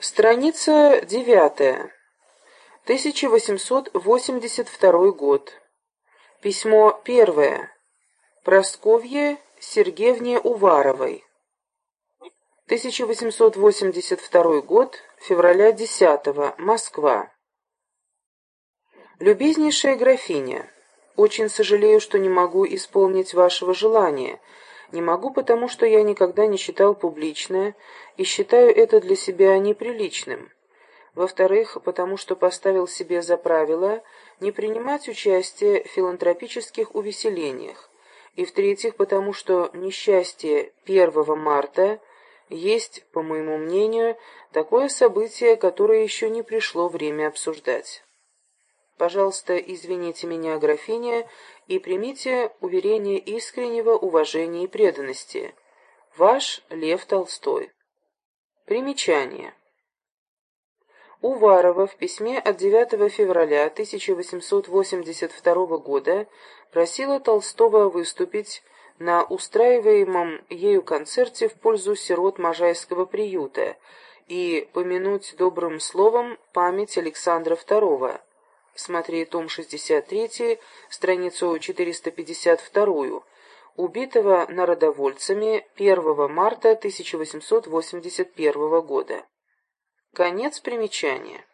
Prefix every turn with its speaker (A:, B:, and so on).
A: Страница девятая. 1882 год. Письмо первое. Просковье Сергеевне Уваровой. 1882 год, февраля 10 Москва. Любезнейшая графиня, очень сожалею, что не могу исполнить вашего желания. Не могу, потому что я никогда не читал публичное и считаю это для себя неприличным. Во-вторых, потому что поставил себе за правило не принимать участие в филантропических увеселениях. И в-третьих, потому что несчастье 1 марта есть, по моему мнению, такое событие, которое еще не пришло время обсуждать. Пожалуйста, извините меня, графиня, и примите уверение искреннего уважения и преданности. Ваш Лев Толстой. Примечание. Уварова в письме от 9 февраля 1882 года просила Толстого выступить на устраиваемом ею концерте в пользу сирот Можайского приюта и помянуть добрым словом память Александра II смотри том 63, страницу 452, убитого народовольцами 1 марта 1881 года. Конец примечания.